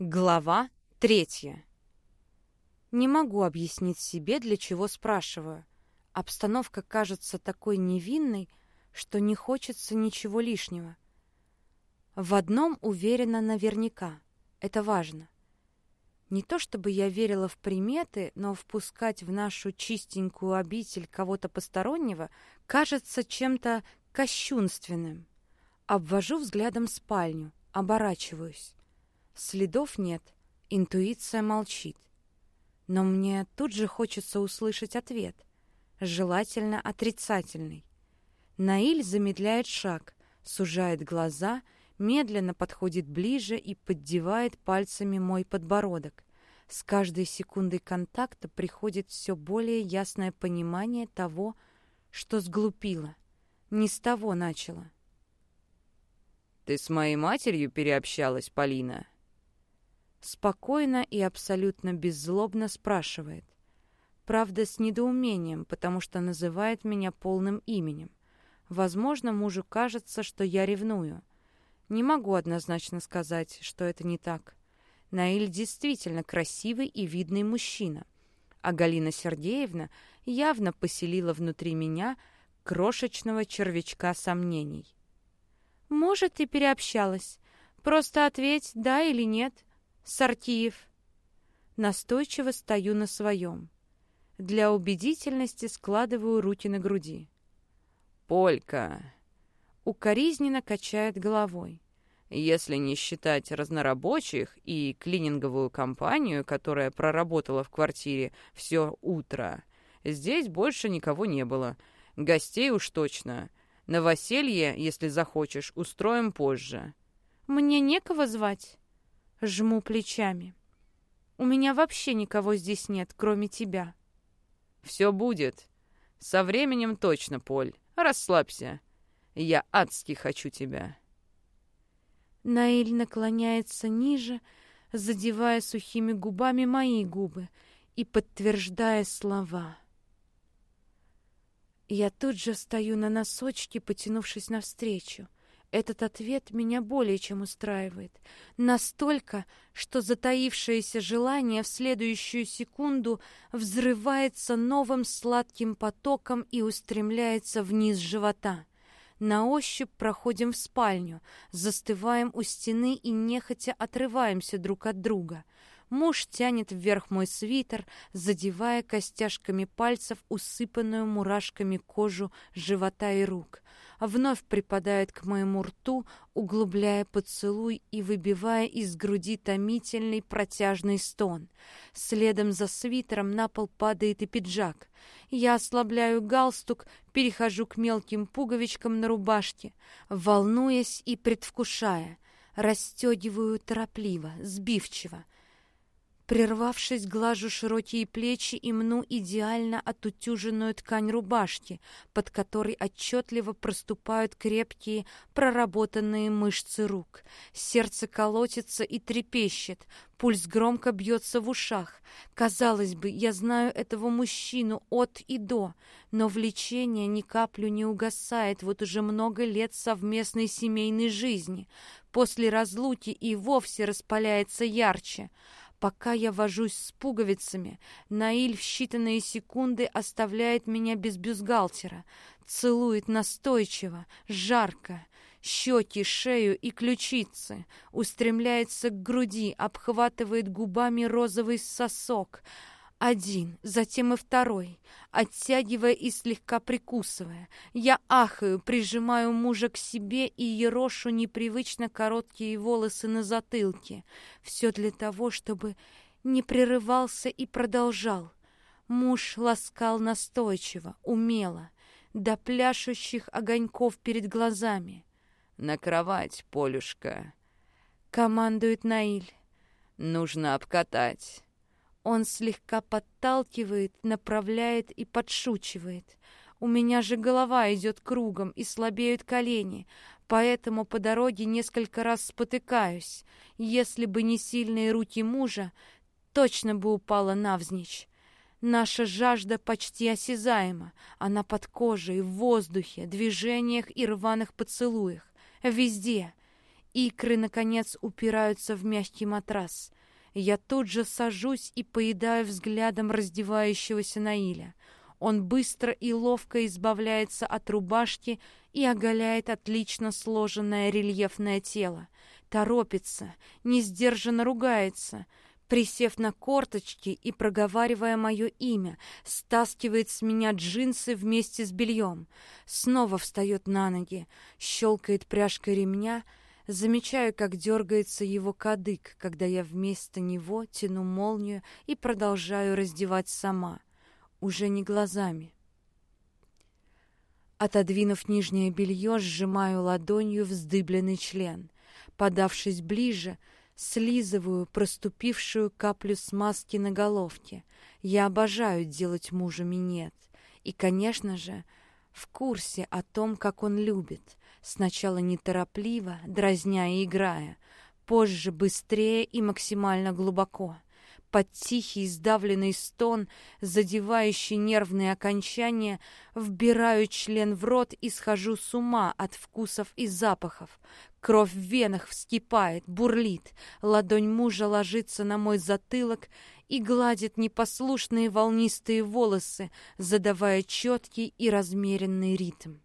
Глава третья. Не могу объяснить себе, для чего спрашиваю. Обстановка кажется такой невинной, что не хочется ничего лишнего. В одном уверена наверняка. Это важно. Не то чтобы я верила в приметы, но впускать в нашу чистенькую обитель кого-то постороннего кажется чем-то кощунственным. Обвожу взглядом спальню, оборачиваюсь. Следов нет, интуиция молчит. Но мне тут же хочется услышать ответ, желательно отрицательный. Наиль замедляет шаг, сужает глаза, медленно подходит ближе и поддевает пальцами мой подбородок. С каждой секундой контакта приходит все более ясное понимание того, что сглупила. Не с того начала. «Ты с моей матерью переобщалась, Полина?» Спокойно и абсолютно беззлобно спрашивает. Правда, с недоумением, потому что называет меня полным именем. Возможно, мужу кажется, что я ревную. Не могу однозначно сказать, что это не так. Наиль действительно красивый и видный мужчина. А Галина Сергеевна явно поселила внутри меня крошечного червячка сомнений. «Может, и переобщалась. Просто ответь, да или нет», Сартиев. Настойчиво стою на своем. Для убедительности складываю руки на груди. «Полька!» Укоризненно качает головой. Если не считать разнорабочих и клининговую компанию, которая проработала в квартире все утро, здесь больше никого не было. Гостей уж точно. Новоселье, если захочешь, устроим позже. Мне некого звать. Жму плечами. У меня вообще никого здесь нет, кроме тебя. Все будет. Со временем точно, Поль. Расслабься. Я адски хочу тебя. Наиль наклоняется ниже, задевая сухими губами мои губы и подтверждая слова. Я тут же встаю на носочки, потянувшись навстречу. Этот ответ меня более чем устраивает. Настолько, что затаившееся желание в следующую секунду взрывается новым сладким потоком и устремляется вниз живота. На ощупь проходим в спальню, застываем у стены и нехотя отрываемся друг от друга — Муж тянет вверх мой свитер, задевая костяшками пальцев усыпанную мурашками кожу живота и рук. Вновь припадает к моему рту, углубляя поцелуй и выбивая из груди томительный протяжный стон. Следом за свитером на пол падает и пиджак. Я ослабляю галстук, перехожу к мелким пуговичкам на рубашке, волнуясь и предвкушая. Расстегиваю торопливо, сбивчиво. Прервавшись, глажу широкие плечи и мну идеально отутюженную ткань рубашки, под которой отчетливо проступают крепкие, проработанные мышцы рук. Сердце колотится и трепещет, пульс громко бьется в ушах. Казалось бы, я знаю этого мужчину от и до, но влечение ни каплю не угасает вот уже много лет совместной семейной жизни. После разлуки и вовсе распаляется ярче — Пока я вожусь с пуговицами, Наиль в считанные секунды оставляет меня без бюстгальтера, целует настойчиво, жарко, щеки, шею и ключицы, устремляется к груди, обхватывает губами розовый сосок — один, затем и второй, оттягивая и слегка прикусывая. Я ахаю, прижимаю мужа к себе и ерошу непривычно короткие волосы на затылке. Все для того, чтобы не прерывался и продолжал. Муж ласкал настойчиво, умело, до пляшущих огоньков перед глазами. «На кровать, Полюшка!» — командует Наиль. «Нужно обкатать». Он слегка подталкивает, направляет и подшучивает. У меня же голова идет кругом и слабеют колени, поэтому по дороге несколько раз спотыкаюсь. Если бы не сильные руки мужа, точно бы упала навзничь. Наша жажда почти осязаема. Она под кожей, в воздухе, движениях и рваных поцелуях. Везде. Икры, наконец, упираются в мягкий матрас. Я тут же сажусь и поедаю взглядом раздевающегося Наиля. Он быстро и ловко избавляется от рубашки и оголяет отлично сложенное рельефное тело. Торопится, несдержанно ругается — присев на корточки и проговаривая мое имя, стаскивает с меня джинсы вместе с бельем, снова встает на ноги, щелкает пряжкой ремня, замечаю, как дергается его кадык, когда я вместо него тяну молнию и продолжаю раздевать сама, уже не глазами. Отодвинув нижнее белье, сжимаю ладонью вздыбленный член. Подавшись ближе, слизываю проступившую каплю смазки на головке. Я обожаю делать мужу минет. И, конечно же, в курсе о том, как он любит. Сначала неторопливо, дразня и играя, позже быстрее и максимально глубоко под тихий сдавленный стон, задевающий нервные окончания, вбираю член в рот и схожу с ума от вкусов и запахов. Кровь в венах вскипает, бурлит, ладонь мужа ложится на мой затылок и гладит непослушные волнистые волосы, задавая четкий и размеренный ритм.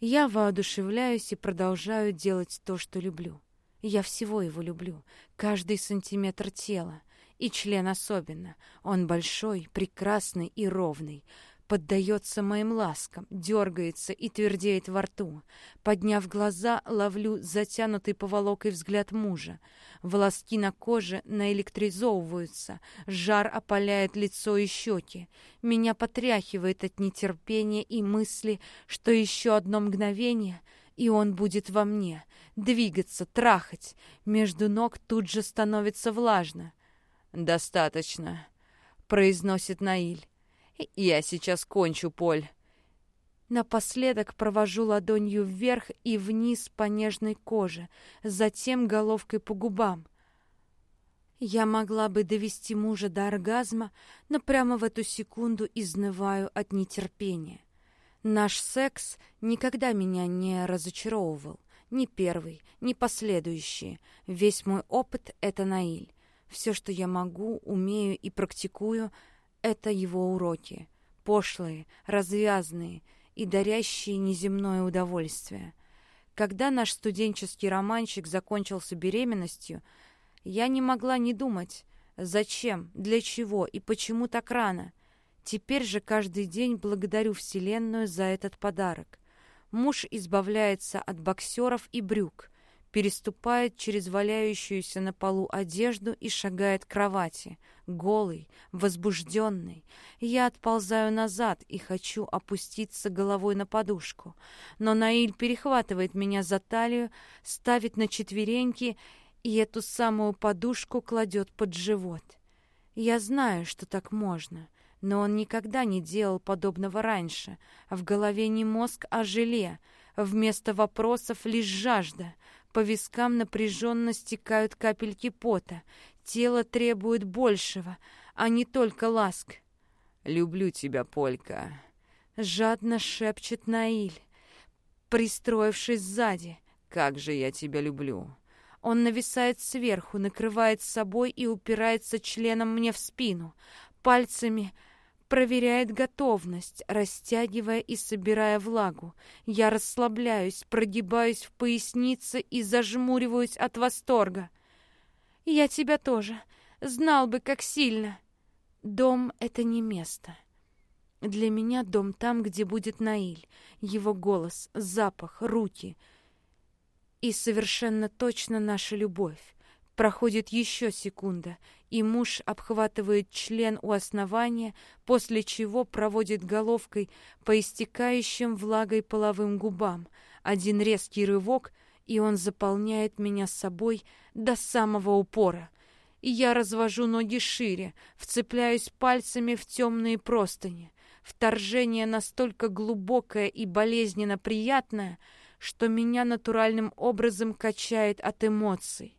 Я воодушевляюсь и продолжаю делать то, что люблю. Я всего его люблю, каждый сантиметр тела, и член особенно. Он большой, прекрасный и ровный. Поддается моим ласкам, дергается и твердеет во рту. Подняв глаза, ловлю затянутый поволокой взгляд мужа. Волоски на коже наэлектризовываются, жар опаляет лицо и щеки. Меня потряхивает от нетерпения и мысли, что еще одно мгновение — и он будет во мне, двигаться, трахать. Между ног тут же становится влажно. «Достаточно», — произносит Наиль. «Я сейчас кончу, Поль». Напоследок провожу ладонью вверх и вниз по нежной коже, затем головкой по губам. Я могла бы довести мужа до оргазма, но прямо в эту секунду изнываю от нетерпения. Наш секс никогда меня не разочаровывал. Ни первый, ни последующие. Весь мой опыт — это Наиль. Все, что я могу, умею и практикую, это его уроки. Пошлые, развязные и дарящие неземное удовольствие. Когда наш студенческий романчик закончился беременностью, я не могла не думать, зачем, для чего и почему так рано. Теперь же каждый день благодарю Вселенную за этот подарок. Муж избавляется от боксеров и брюк, переступает через валяющуюся на полу одежду и шагает к кровати, голый, возбужденный. Я отползаю назад и хочу опуститься головой на подушку, но Наиль перехватывает меня за талию, ставит на четвереньки и эту самую подушку кладет под живот. Я знаю, что так можно, но он никогда не делал подобного раньше. В голове не мозг, а желе. Вместо вопросов лишь жажда — по вискам напряженно стекают капельки пота. Тело требует большего, а не только ласк. «Люблю тебя, Полька», — жадно шепчет Наиль, пристроившись сзади. «Как же я тебя люблю!» Он нависает сверху, накрывает собой и упирается членом мне в спину. Пальцами проверяет готовность, растягивая и собирая влагу. Я расслабляюсь, прогибаюсь в пояснице и зажмуриваюсь от восторга. «Я тебя тоже. Знал бы, как сильно!» Дом — это не место. Для меня дом там, где будет Наиль. Его голос, запах, руки. И совершенно точно наша любовь. Проходит еще секунда, и муж обхватывает член у основания, после чего проводит головкой по истекающим влагой половым губам. Один резкий рывок, и он заполняет меня собой до самого упора. И я развожу ноги шире, вцепляюсь пальцами в темные простыни. Вторжение настолько глубокое и болезненно приятное, что меня натуральным образом качает от эмоций.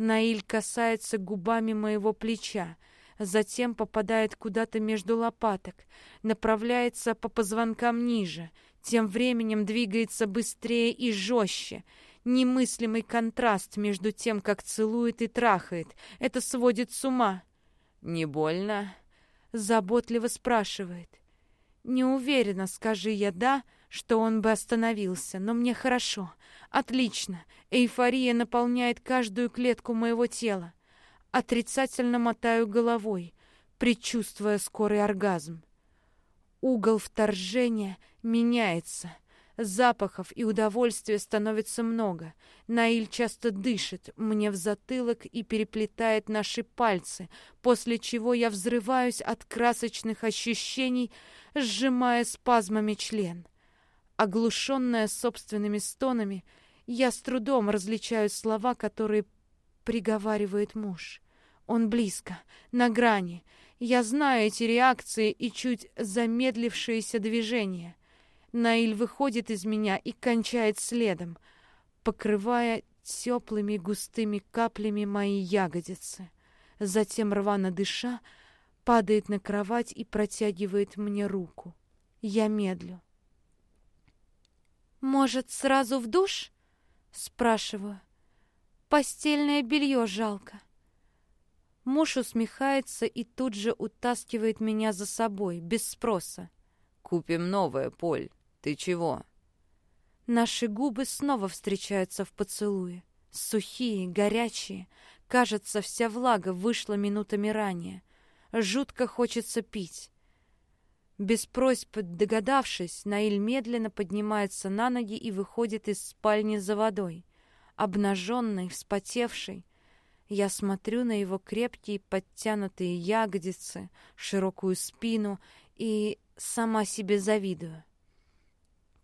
Наиль касается губами моего плеча, затем попадает куда-то между лопаток, направляется по позвонкам ниже, тем временем двигается быстрее и жестче. Немыслимый контраст между тем, как целует и трахает. Это сводит с ума. «Не больно?» — заботливо спрашивает. Не уверена, скажи я «да», что он бы остановился, но мне хорошо. Отлично. Эйфория наполняет каждую клетку моего тела. Отрицательно мотаю головой, предчувствуя скорый оргазм. Угол вторжения меняется. Запахов и удовольствия становится много. Наиль часто дышит мне в затылок и переплетает наши пальцы, после чего я взрываюсь от красочных ощущений, сжимая спазмами член. Оглушенная собственными стонами, я с трудом различаю слова, которые приговаривает муж. Он близко, на грани. Я знаю эти реакции и чуть замедлившиеся движения. Наиль выходит из меня и кончает следом, покрывая теплыми густыми каплями мои ягодицы. Затем, рвано дыша, падает на кровать и протягивает мне руку. Я медлю. «Может, сразу в душ?» — спрашиваю. «Постельное белье жалко». Муж усмехается и тут же утаскивает меня за собой, без спроса. «Купим новое, Поль. Ты чего?» Наши губы снова встречаются в поцелуе. Сухие, горячие. Кажется, вся влага вышла минутами ранее. Жутко хочется пить. Без просьб догадавшись, Наиль медленно поднимается на ноги и выходит из спальни за водой. Обнаженный, вспотевший, я смотрю на его крепкие подтянутые ягодицы, широкую спину и сама себе завидую.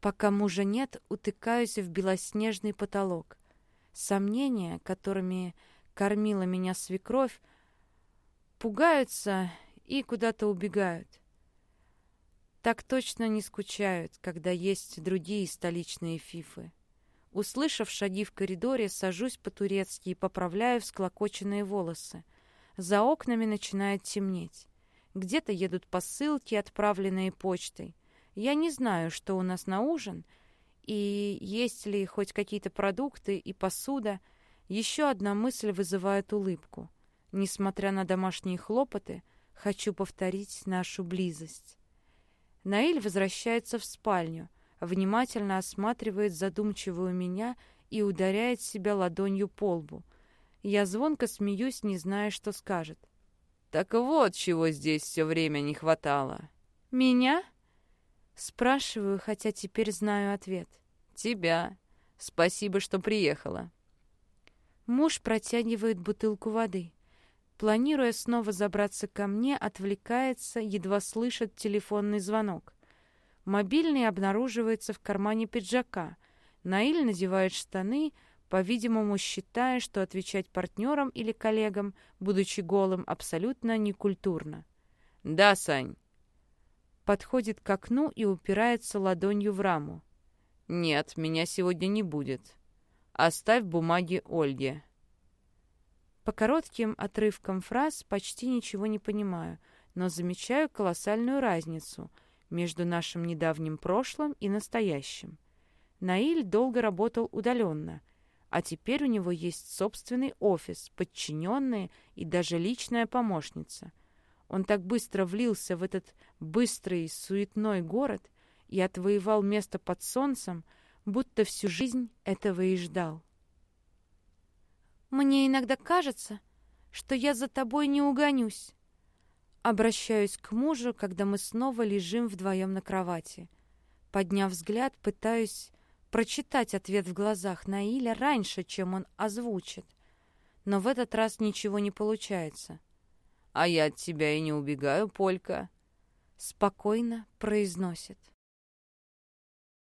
Пока мужа нет, утыкаюсь в белоснежный потолок. Сомнения, которыми кормила меня свекровь, пугаются и куда-то убегают. Так точно не скучают, когда есть другие столичные фифы. Услышав шаги в коридоре, сажусь по-турецки и поправляю всклокоченные волосы. За окнами начинает темнеть. Где-то едут посылки, отправленные почтой. Я не знаю, что у нас на ужин, и есть ли хоть какие-то продукты и посуда. Еще одна мысль вызывает улыбку. Несмотря на домашние хлопоты, хочу повторить нашу близость. Наиль возвращается в спальню — внимательно осматривает задумчивую меня и ударяет себя ладонью по лбу. Я звонко смеюсь, не зная, что скажет. «Так вот, чего здесь все время не хватало». «Меня?» Спрашиваю, хотя теперь знаю ответ. «Тебя. Спасибо, что приехала». Муж протягивает бутылку воды. Планируя снова забраться ко мне, отвлекается, едва слышит телефонный звонок. Мобильный обнаруживается в кармане пиджака. Наиль надевает штаны, по-видимому, считая, что отвечать партнерам или коллегам, будучи голым, абсолютно некультурно. «Да, Сань». Подходит к окну и упирается ладонью в раму. «Нет, меня сегодня не будет. Оставь бумаги Ольге». По коротким отрывкам фраз почти ничего не понимаю, но замечаю колоссальную разницу — между нашим недавним прошлым и настоящим. Наиль долго работал удаленно, а теперь у него есть собственный офис, подчиненные и даже личная помощница. Он так быстро влился в этот быстрый, суетной город и отвоевал место под солнцем, будто всю жизнь этого и ждал. «Мне иногда кажется, что я за тобой не угонюсь», Обращаюсь к мужу, когда мы снова лежим вдвоем на кровати. Подняв взгляд, пытаюсь прочитать ответ в глазах Наиля раньше, чем он озвучит. Но в этот раз ничего не получается. «А я от тебя и не убегаю, Полька», — спокойно произносит.